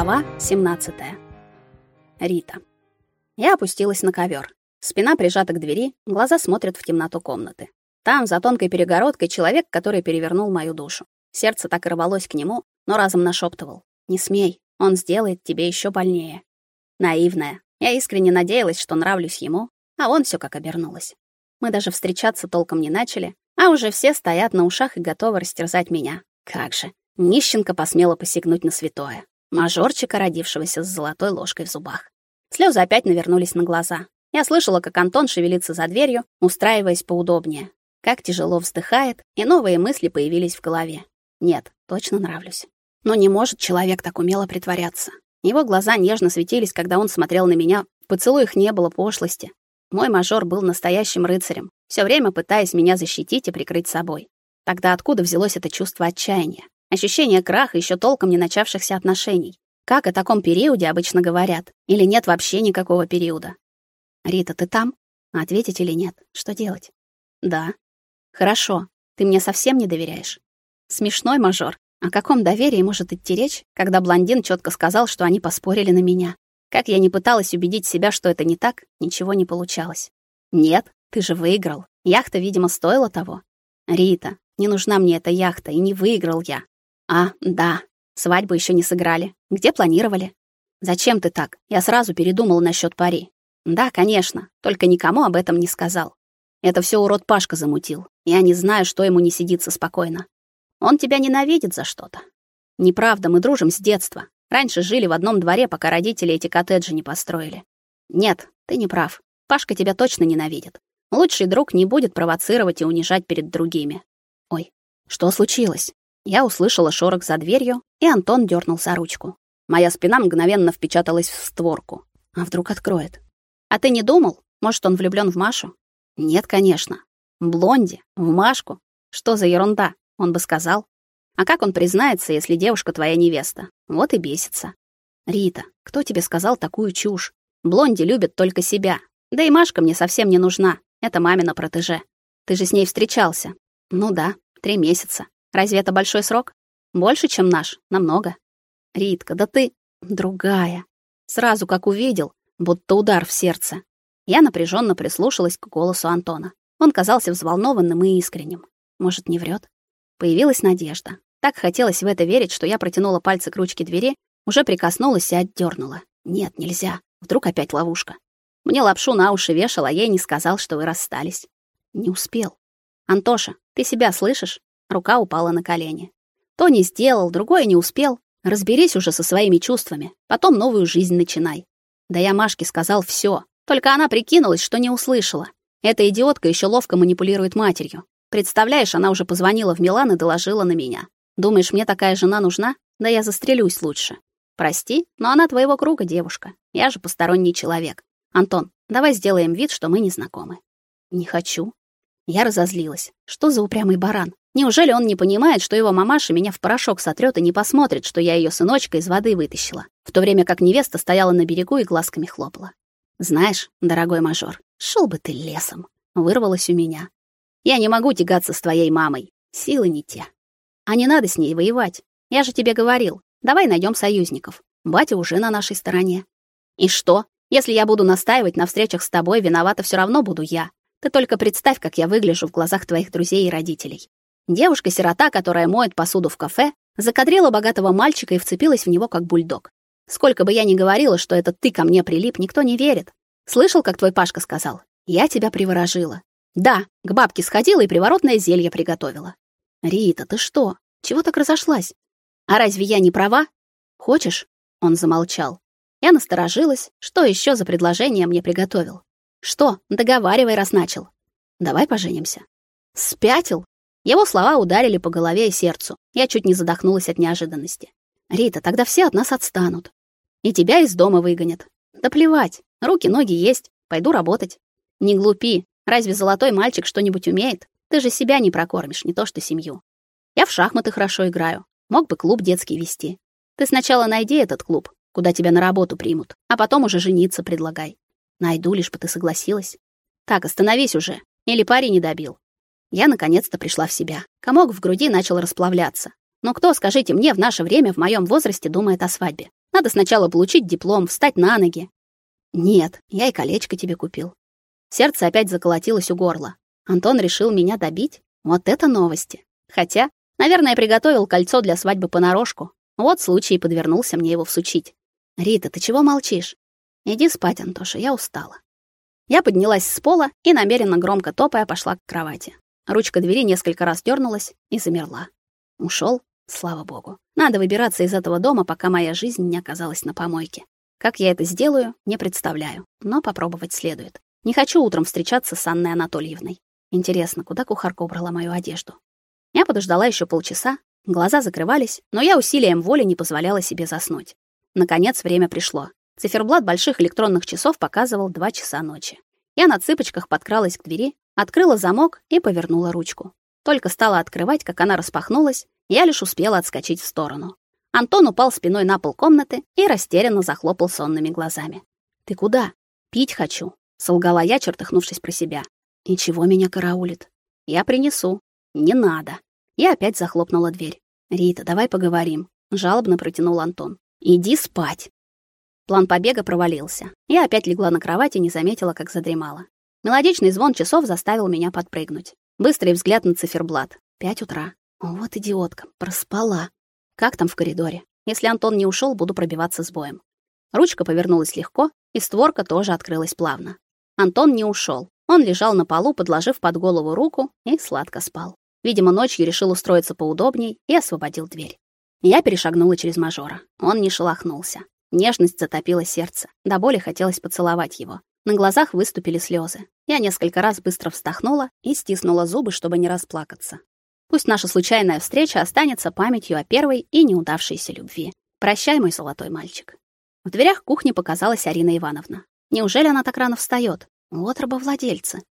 Глава 17. Рита. Я опустилась на ковер. Спина прижата к двери, глаза смотрят в темноту комнаты. Там, за тонкой перегородкой, человек, который перевернул мою душу. Сердце так и рвалось к нему, но разом нашептывал: "Не смей, он сделает тебе еще больнее". Наивная. Я искренне надеялась, что нравлюсь ему, а он все как обернулось. Мы даже встречаться толком не начали, а уже все стоят на ушах и готовы растерзать меня. Как же, нищенка посмела посягнуть на святое мажорчика, родившегося с золотой ложкой в зубах. Слезы опять навернулись на глаза. Я слышала, как Антон шевелится за дверью, устраиваясь поудобнее. Как тяжело вздыхает, и новые мысли появились в голове. Нет, точно нравлюсь. Но не может человек так умело притворяться. Его глаза нежно светились, когда он смотрел на меня. В поцелуях не было пошлости. Мой мажор был настоящим рыцарем, все время пытаясь меня защитить и прикрыть собой. Тогда откуда взялось это чувство отчаяния? Ощущение краха еще толком не начавшихся отношений. Как о таком периоде обычно говорят? Или нет вообще никакого периода? Рита, ты там? Ответить или нет? Что делать? Да. Хорошо. Ты мне совсем не доверяешь. Смешной мажор. О каком доверии может идти речь, когда блондин четко сказал, что они поспорили на меня? Как я не пыталась убедить себя, что это не так, ничего не получалось. Нет, ты же выиграл. Яхта, видимо, стоила того. Рита, не нужна мне эта яхта, и не выиграл я. А, да. Свадьбу еще не сыграли. Где планировали? Зачем ты так? Я сразу передумал насчет пари. Да, конечно, только никому об этом не сказал. Это все урод Пашка замутил. Я не знаю, что ему не сидится спокойно. Он тебя ненавидит за что-то. Неправда, мы дружим с детства. Раньше жили в одном дворе, пока родители эти коттеджи не построили. Нет, ты не прав. Пашка тебя точно ненавидит. Лучший друг не будет провоцировать и унижать перед другими. Ой, что случилось? Я услышала шорох за дверью, и Антон дернул за ручку. Моя спина мгновенно впечаталась в створку. А вдруг откроет? А ты не думал? Может, он влюблён в Машу? Нет, конечно. Блонди, в Машку. Что за ерунда? Он бы сказал. А как он признается, если девушка твоя невеста? Вот и бесится. Рита, кто тебе сказал такую чушь? Блонди любит только себя. Да и Машка мне совсем не нужна. Это мамина протеже. Ты же с ней встречался. Ну да, три месяца. Разве это большой срок? Больше, чем наш, намного. Ритка, да ты другая. Сразу как увидел, будто удар в сердце. Я напряженно прислушалась к голосу Антона. Он казался взволнованным и искренним. Может, не врет? Появилась надежда. Так хотелось в это верить, что я протянула пальцы к ручке двери, уже прикоснулась и отдернула. Нет, нельзя. Вдруг опять ловушка. Мне лапшу на уши вешал, а ей не сказал, что вы расстались. Не успел. Антоша, ты себя слышишь? Рука упала на колени. То не сделал, другое не успел. Разберись уже со своими чувствами, потом новую жизнь начинай. Да я Машке сказал все, только она прикинулась, что не услышала. Эта идиотка еще ловко манипулирует матерью. Представляешь, она уже позвонила в Милан и доложила на меня. Думаешь, мне такая жена нужна? Да я застрелюсь лучше. Прости, но она твоего круга девушка. Я же посторонний человек. Антон, давай сделаем вид, что мы не знакомы. Не хочу. Я разозлилась. Что за упрямый баран? Неужели он не понимает, что его мамаша меня в порошок сотрет и не посмотрит, что я ее сыночка из воды вытащила, в то время как невеста стояла на берегу и глазками хлопала? Знаешь, дорогой мажор, шел бы ты лесом, вырвалось у меня. Я не могу тягаться с твоей мамой. Силы не те. А не надо с ней воевать. Я же тебе говорил. Давай найдем союзников. Батя уже на нашей стороне. И что? Если я буду настаивать на встречах с тобой, виновата все равно буду я. Ты только представь, как я выгляжу в глазах твоих друзей и родителей. Девушка-сирота, которая моет посуду в кафе, закадрила богатого мальчика и вцепилась в него как бульдог. Сколько бы я ни говорила, что это ты ко мне прилип, никто не верит. Слышал, как твой Пашка сказал? Я тебя приворожила. Да, к бабке сходила и приворотное зелье приготовила. Рита, ты что? Чего так разошлась? А разве я не права? Хочешь? Он замолчал. Я насторожилась. Что еще за предложение мне приготовил? Что? Договаривай, раз начал. Давай поженимся. Спятил? Его слова ударили по голове и сердцу. Я чуть не задохнулась от неожиданности. Рита, тогда все от нас отстанут. И тебя из дома выгонят. Да плевать. Руки, ноги есть. Пойду работать. Не глупи. Разве золотой мальчик что-нибудь умеет? Ты же себя не прокормишь, не то что семью. Я в шахматы хорошо играю. Мог бы клуб детский вести. Ты сначала найди этот клуб, куда тебя на работу примут, а потом уже жениться предлагай. Найду, лишь бы ты согласилась. Так, остановись уже. Или парень не добил. Я наконец-то пришла в себя. Комок в груди начал расплавляться. Но кто, скажите мне, в наше время в моем возрасте думает о свадьбе? Надо сначала получить диплом, встать на ноги. Нет, я и колечко тебе купил. Сердце опять заколотилось у горла. Антон решил меня добить? Вот это новости. Хотя, наверное, приготовил кольцо для свадьбы понарошку. Вот случай и подвернулся мне его всучить. Рита, ты чего молчишь? Иди спать, Антоша, я устала. Я поднялась с пола и намеренно громко топая пошла к кровати. Ручка двери несколько раз дернулась и замерла. Ушел, слава богу. Надо выбираться из этого дома, пока моя жизнь не оказалась на помойке. Как я это сделаю, не представляю, но попробовать следует. Не хочу утром встречаться с Анной Анатольевной. Интересно, куда кухарка убрала мою одежду? Я подождала еще полчаса, глаза закрывались, но я усилием воли не позволяла себе заснуть. Наконец время пришло. Циферблат больших электронных часов показывал 2 часа ночи. Я на цыпочках подкралась к двери, открыла замок и повернула ручку. Только стала открывать, как она распахнулась, я лишь успела отскочить в сторону. Антон упал спиной на пол комнаты и растерянно захлопал сонными глазами. «Ты куда?» «Пить хочу», — солгала я, чертыхнувшись про себя. И чего меня караулит? Я принесу. Не надо. Я опять захлопнула дверь. Рита, давай поговорим, жалобно протянул Антон. Иди спать. План побега провалился. Я опять легла на кровать и не заметила, как задремала. Мелодичный звон часов заставил меня подпрыгнуть. Быстрый взгляд на циферблат. Пять утра. Вот идиотка, проспала. Как там в коридоре? Если Антон не ушел, буду пробиваться с боем. Ручка повернулась легко, и створка тоже открылась плавно. Антон не ушел. Он лежал на полу, подложив под голову руку и сладко спал. Видимо, ночью решил устроиться поудобней и освободил дверь. Я перешагнула через мажора. Он не шелохнулся. Нежность затопила сердце. До боли хотелось поцеловать его. На глазах выступили слезы. Я несколько раз быстро вздохнула и стиснула зубы, чтобы не расплакаться. Пусть наша случайная встреча останется памятью о первой и неудавшейся любви. Прощай, мой золотой мальчик. В дверях кухни показалась Арина Ивановна. Неужели она так рано встает? Вот рабовладельцы.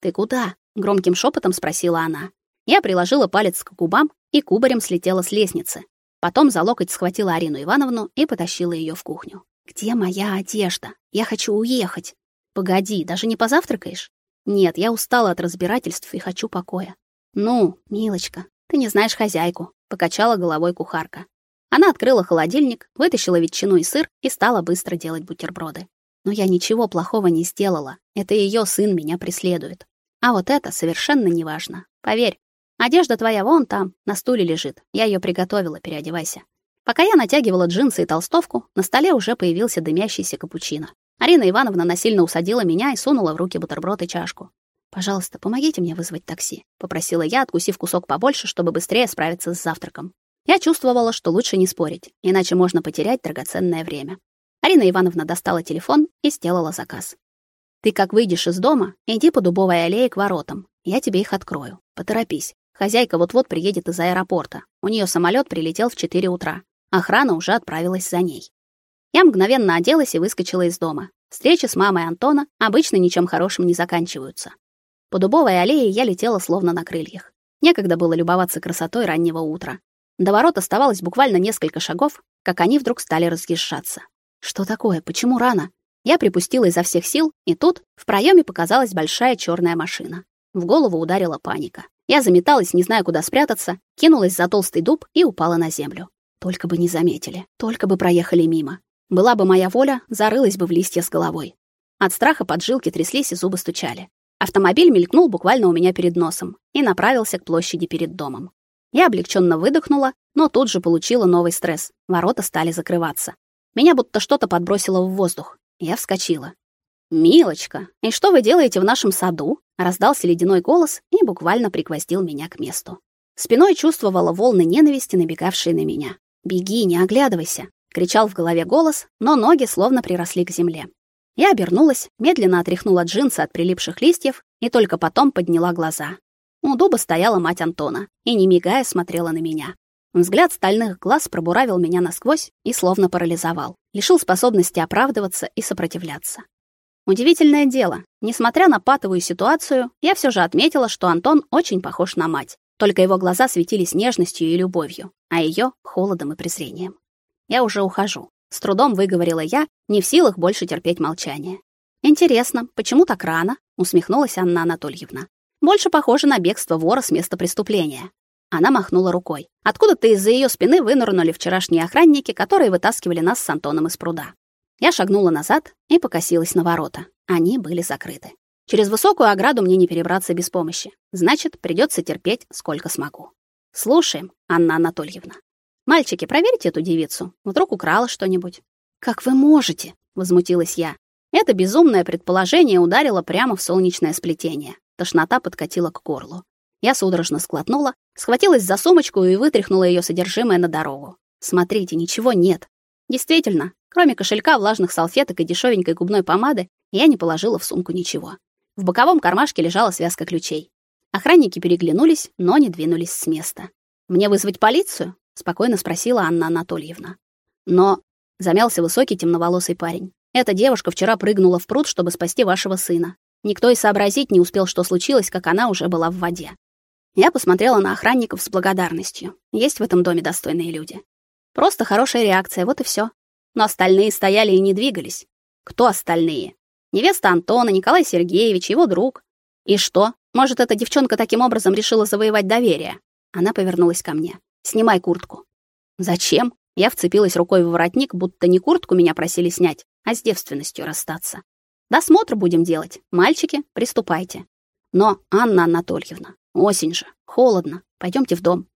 Ты куда? громким шепотом спросила она. Я приложила палец к губам и кубарем слетела с лестницы. Потом за локоть схватила Арину Ивановну и потащила ее в кухню. Где моя одежда? Я хочу уехать. Погоди, даже не позавтракаешь? Нет, я устала от разбирательств и хочу покоя. Ну, милочка, ты не знаешь хозяйку, покачала головой кухарка. Она открыла холодильник, вытащила ветчину и сыр и стала быстро делать бутерброды. Но я ничего плохого не сделала. Это ее сын меня преследует. А вот это совершенно неважно. Поверь, одежда твоя вон там, на стуле лежит. Я ее приготовила, переодевайся. Пока я натягивала джинсы и толстовку, на столе уже появился дымящийся капучино. Арина Ивановна насильно усадила меня и сунула в руки бутерброд и чашку. «Пожалуйста, помогите мне вызвать такси», — попросила я, откусив кусок побольше, чтобы быстрее справиться с завтраком. Я чувствовала, что лучше не спорить, иначе можно потерять драгоценное время. Арина Ивановна достала телефон и сделала заказ. Ты как выйдешь из дома, иди по дубовой аллее к воротам. Я тебе их открою. Поторопись. Хозяйка вот-вот приедет из аэропорта. У нее самолет прилетел в 4 утра. Охрана уже отправилась за ней. Я мгновенно оделась и выскочила из дома. Встречи с мамой Антона обычно ничем хорошим не заканчиваются. По дубовой аллее я летела словно на крыльях. Некогда было любоваться красотой раннего утра. До ворот оставалось буквально несколько шагов, как они вдруг стали разъезжаться. Что такое? Почему рано? Я припустила изо всех сил, и тут в проеме показалась большая черная машина. В голову ударила паника. Я заметалась, не зная, куда спрятаться, кинулась за толстый дуб и упала на землю. Только бы не заметили, только бы проехали мимо. Была бы моя воля, зарылась бы в листья с головой. От страха поджилки тряслись и зубы стучали. Автомобиль мелькнул буквально у меня перед носом и направился к площади перед домом. Я облегченно выдохнула, но тут же получила новый стресс. Ворота стали закрываться. Меня будто что-то подбросило в воздух. Я вскочила. «Милочка, и что вы делаете в нашем саду?» Раздался ледяной голос и буквально пригвоздил меня к месту. Спиной чувствовала волны ненависти, набегавшие на меня. «Беги, не оглядывайся!» — кричал в голове голос, но ноги словно приросли к земле. Я обернулась, медленно отряхнула джинсы от прилипших листьев и только потом подняла глаза. У дуба стояла мать Антона и, не мигая, смотрела на меня. Взгляд стальных глаз пробуравил меня насквозь и словно парализовал, лишил способности оправдываться и сопротивляться. Удивительное дело, несмотря на патовую ситуацию, я все же отметила, что Антон очень похож на мать. Только его глаза светились нежностью и любовью, а ее холодом и презрением. Я уже ухожу, с трудом выговорила я, не в силах больше терпеть молчание. Интересно, почему так рано? усмехнулась Анна Анатольевна. Больше похоже на бегство вора с места преступления. Она махнула рукой. Откуда-то из-за ее спины вынырнули вчерашние охранники, которые вытаскивали нас с Антоном из пруда. Я шагнула назад и покосилась на ворота. Они были закрыты. Через высокую ограду мне не перебраться без помощи. Значит, придется терпеть, сколько смогу. Слушаем, Анна Анатольевна. Мальчики, проверьте эту девицу. Вдруг украла что-нибудь. Как вы можете? возмутилась я. Это безумное предположение ударило прямо в солнечное сплетение. Тошнота подкатила к горлу. Я судорожно сглотнула, схватилась за сумочку и вытряхнула ее содержимое на дорогу. Смотрите, ничего нет. Действительно, кроме кошелька, влажных салфеток и дешевенькой губной помады, я не положила в сумку ничего. В боковом кармашке лежала связка ключей. Охранники переглянулись, но не двинулись с места. Мне вызвать полицию? Спокойно спросила Анна Анатольевна. Но замялся высокий темноволосый парень. Эта девушка вчера прыгнула в пруд, чтобы спасти вашего сына. Никто и сообразить не успел, что случилось, как она уже была в воде. Я посмотрела на охранников с благодарностью. Есть в этом доме достойные люди. Просто хорошая реакция, вот и все. Но остальные стояли и не двигались. Кто остальные? Невеста Антона, Николай Сергеевич, его друг. И что? Может, эта девчонка таким образом решила завоевать доверие? Она повернулась ко мне. Снимай куртку. Зачем? Я вцепилась рукой в воротник, будто не куртку меня просили снять, а с девственностью расстаться. Досмотр будем делать. Мальчики, приступайте. Но, Анна Анатольевна, Осень же, холодно. Пойдемте в дом.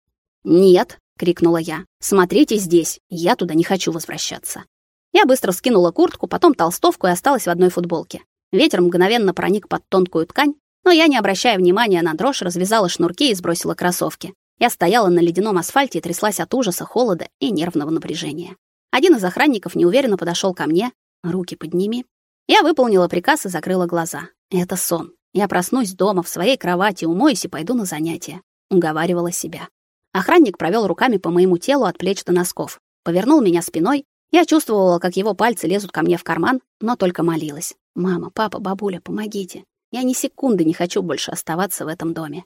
Нет, крикнула я. Смотрите здесь. Я туда не хочу возвращаться. Я быстро скинула куртку, потом толстовку и осталась в одной футболке. Ветер мгновенно проник под тонкую ткань, но я, не обращая внимания на дрожь, развязала шнурки и сбросила кроссовки. Я стояла на ледяном асфальте и тряслась от ужаса, холода и нервного напряжения. Один из охранников неуверенно подошел ко мне. Руки подними. Я выполнила приказ и закрыла глаза. Это сон. Я проснусь дома в своей кровати, умоюсь и пойду на занятия, уговаривала себя. Охранник провел руками по моему телу от плеч до носков, повернул меня спиной. Я чувствовала, как его пальцы лезут ко мне в карман, но только молилась: "Мама, папа, бабуля, помогите. Я ни секунды не хочу больше оставаться в этом доме".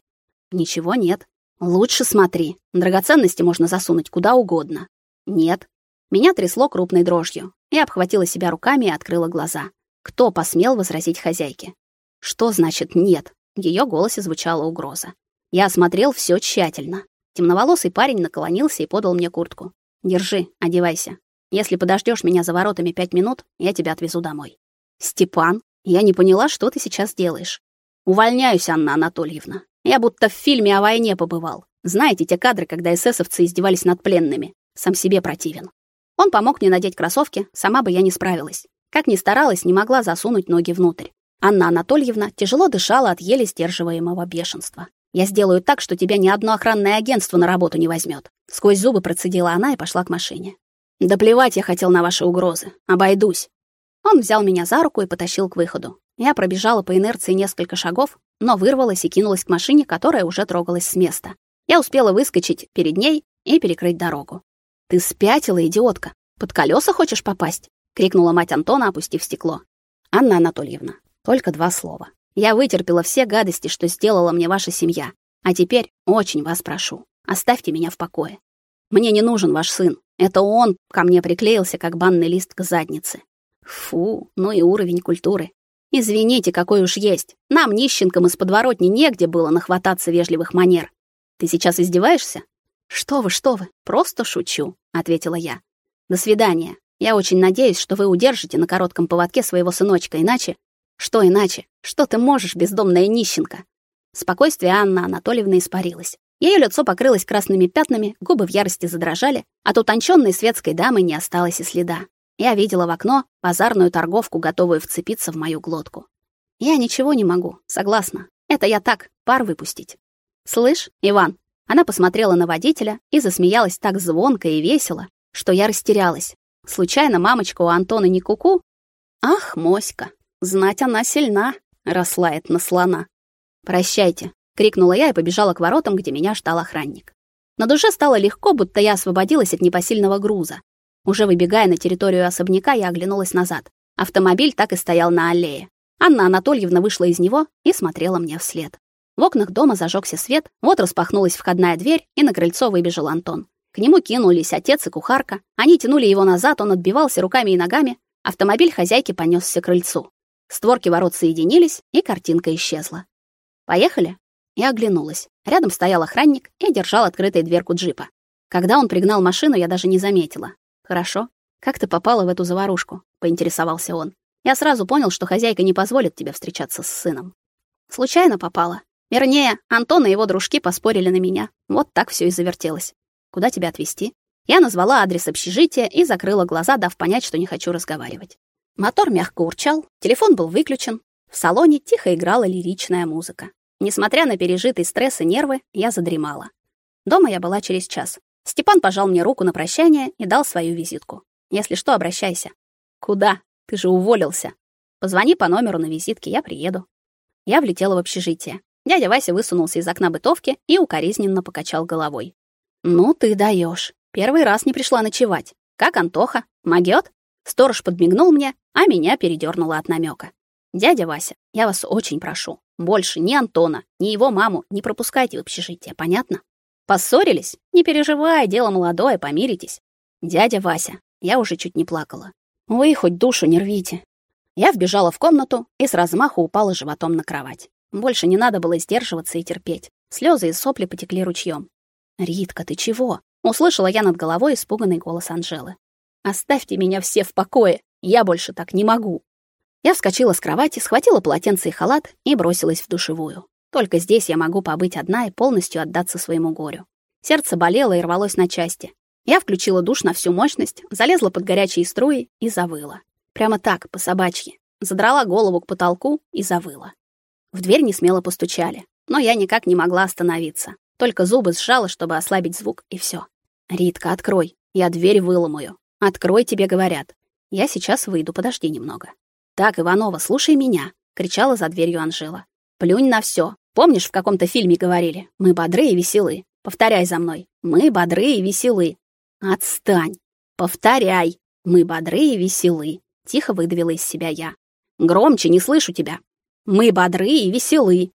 Ничего нет. Лучше смотри. Драгоценности можно засунуть куда угодно. Нет. Меня трясло крупной дрожью. Я обхватила себя руками и открыла глаза. Кто посмел возразить хозяйке? Что значит нет? В её голосе звучала угроза. Я осмотрел всё тщательно. Темноволосый парень наклонился и подал мне куртку. Держи, одевайся. Если подождёшь меня за воротами пять минут, я тебя отвезу домой. Степан, я не поняла, что ты сейчас делаешь. Увольняюсь, Анна Анатольевна. Я будто в фильме о войне побывал. Знаете те кадры, когда эсэсовцы издевались над пленными? Сам себе противен. Он помог мне надеть кроссовки, сама бы я не справилась. Как ни старалась, не могла засунуть ноги внутрь. Анна Анатольевна тяжело дышала от еле сдерживаемого бешенства. Я сделаю так, что тебя ни одно охранное агентство на работу не возьмет. Сквозь зубы процедила она и пошла к машине. Да плевать я хотел на ваши угрозы. Обойдусь. Он взял меня за руку и потащил к выходу. Я пробежала по инерции несколько шагов, но вырвалась и кинулась к машине, которая уже трогалась с места. Я успела выскочить перед ней и перекрыть дорогу. Ты спятила, идиотка. Под колеса хочешь попасть? крикнула мать Антона, опустив стекло. Анна Анатольевна, только два слова. Я вытерпела все гадости, что сделала мне ваша семья. А теперь очень вас прошу, оставьте меня в покое. Мне не нужен ваш сын. Это он ко мне приклеился, как банный лист к заднице. Фу, ну и уровень культуры. Извините, какой уж есть. Нам, нищенкам из подворотни, негде было нахвататься вежливых манер. Ты сейчас издеваешься? Что вы, что вы? Просто шучу, ответила я. До свидания. Я очень надеюсь, что вы удержите на коротком поводке своего сыночка, иначе что иначе? Что ты можешь, бездомная нищенка? Спокойствие Анны Анатольевны испарилось. Ее лицо покрылось красными пятнами, губы в ярости задрожали, от утонченной светской дамы не осталось и следа. Я видела в окно базарную торговку, готовую вцепиться в мою глотку. Я ничего не могу, согласна. Это я так, пар выпустить. Слышь, Иван, она посмотрела на водителя и засмеялась так звонко и весело, что я растерялась. Случайно мамочка у Антона не куку? -ку? Ах, моська. Знать она сильна, расслает на слона. Прощайте, крикнула я и побежала к воротам, где меня ждал охранник. На душе стало легко, будто я освободилась от непосильного груза. Уже выбегая на территорию особняка, я оглянулась назад. Автомобиль так и стоял на аллее. Анна Анатольевна вышла из него и смотрела мне вслед. В окнах дома зажегся свет, вот распахнулась входная дверь, и на крыльцо выбежал Антон. К нему кинулись отец и кухарка. Они тянули его назад, он отбивался руками и ногами. Автомобиль хозяйки понесся к крыльцу. Створки ворот соединились, и картинка исчезла. Поехали. Я оглянулась. Рядом стоял охранник и держал открытой дверку джипа. Когда он пригнал машину, я даже не заметила. Хорошо. Как ты попала в эту заварушку? поинтересовался он. Я сразу понял, что хозяйка не позволит тебе встречаться с сыном. Случайно попала. Вернее, Антон и его дружки поспорили на меня. Вот так все и завертелось. Куда тебя отвезти? Я назвала адрес общежития и закрыла глаза, дав понять, что не хочу разговаривать. Мотор мягко урчал, телефон был выключен. В салоне тихо играла лиричная музыка. Несмотря на пережитый стресс и нервы, я задремала. Дома я была через час. Степан пожал мне руку на прощание и дал свою визитку. Если что, обращайся. Куда? Ты же уволился. Позвони по номеру на визитке, я приеду. Я влетела в общежитие. Дядя Вася высунулся из окна бытовки и укоризненно покачал головой. Ну ты даешь. Первый раз не пришла ночевать. Как Антоха? Могёт? Сторож подмигнул мне, а меня передёрнуло от намёка. Дядя Вася, я вас очень прошу, больше ни Антона, ни его маму не пропускайте в общежитие, понятно? Поссорились? Не переживай, дело молодое, помиритесь. Дядя Вася, я уже чуть не плакала. Вы хоть душу не рвите. Я вбежала в комнату и с размаху упала животом на кровать. Больше не надо было сдерживаться и терпеть. Слезы и сопли потекли ручьем. «Ритка, ты чего?» — услышала я над головой испуганный голос Анжелы. «Оставьте меня все в покое, я больше так не могу». Я вскочила с кровати, схватила полотенце и халат и бросилась в душевую. Только здесь я могу побыть одна и полностью отдаться своему горю. Сердце болело и рвалось на части. Я включила душ на всю мощность, залезла под горячие струи и завыла. Прямо так, по собачьи. Задрала голову к потолку и завыла. В дверь не смело постучали, но я никак не могла остановиться. Только зубы сжала, чтобы ослабить звук, и все. «Ритка, открой, я дверь выломаю. Открой, тебе говорят. Я сейчас выйду, подожди немного». «Так, Иванова, слушай меня», — кричала за дверью Анжела. «Плюнь на все. Помнишь, в каком-то фильме говорили? Мы бодры и веселы. Повторяй за мной. Мы бодры и веселы. Отстань. Повторяй. Мы бодры и веселы. Тихо выдавила из себя я. Громче, не слышу тебя. Мы бодры и веселы.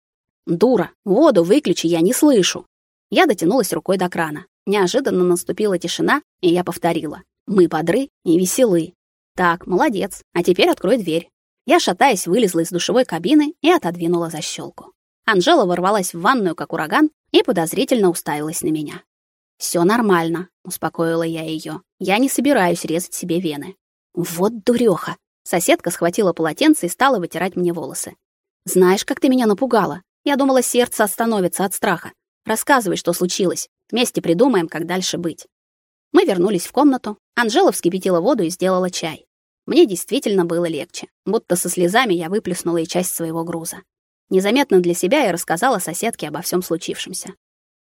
Дура, воду выключи, я не слышу. Я дотянулась рукой до крана. Неожиданно наступила тишина, и я повторила. Мы бодры и веселы. Так, молодец. А теперь открой дверь. Я, шатаясь, вылезла из душевой кабины и отодвинула защелку. Анжела ворвалась в ванную, как ураган, и подозрительно уставилась на меня. Все нормально», — успокоила я ее. «Я не собираюсь резать себе вены». «Вот дурёха!» Соседка схватила полотенце и стала вытирать мне волосы. «Знаешь, как ты меня напугала? Я думала, сердце остановится от страха. Рассказывай, что случилось. Вместе придумаем, как дальше быть». Мы вернулись в комнату. Анжела вскипятила воду и сделала чай. Мне действительно было легче, будто со слезами я выплеснула и часть своего груза. Незаметно для себя я рассказала соседке обо всем случившемся.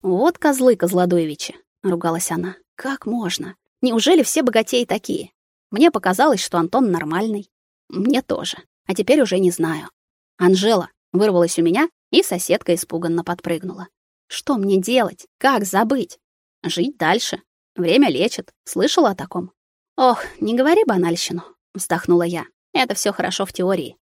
«Вот козлы Козлодуевичи», — ругалась она. «Как можно? Неужели все богатеи такие? Мне показалось, что Антон нормальный. Мне тоже. А теперь уже не знаю. Анжела вырвалась у меня, и соседка испуганно подпрыгнула. Что мне делать? Как забыть? Жить дальше. Время лечит. Слышала о таком? Ох, не говори банальщину, вздохнула я. Это все хорошо в теории.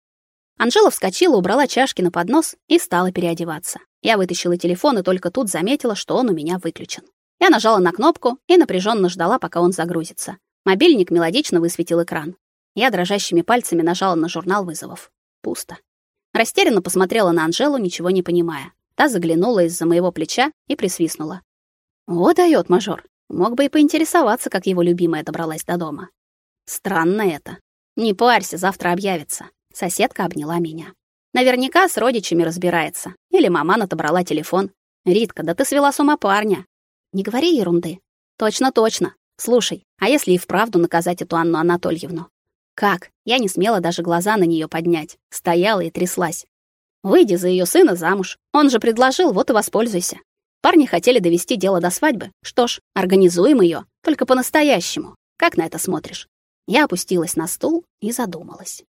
Анжела вскочила, убрала чашки на поднос и стала переодеваться. Я вытащила телефон и только тут заметила, что он у меня выключен. Я нажала на кнопку и напряженно ждала, пока он загрузится. Мобильник мелодично высветил экран. Я дрожащими пальцами нажала на журнал вызовов. Пусто. Растерянно посмотрела на Анжелу, ничего не понимая. Та заглянула из-за моего плеча и присвистнула. Вот даёт мажор. Мог бы и поинтересоваться, как его любимая добралась до дома. Странно это. Не парься, завтра объявится. Соседка обняла меня. Наверняка с родичами разбирается. Или мама отобрала телефон. Ритка, да ты свела с ума парня. Не говори ерунды. Точно, точно. Слушай, а если и вправду наказать эту Анну Анатольевну? Как? Я не смела даже глаза на нее поднять. Стояла и тряслась. Выйди за ее сына замуж. Он же предложил, вот и воспользуйся. Парни хотели довести дело до свадьбы. Что ж, организуем ее, только по-настоящему. Как на это смотришь? Я опустилась на стул и задумалась.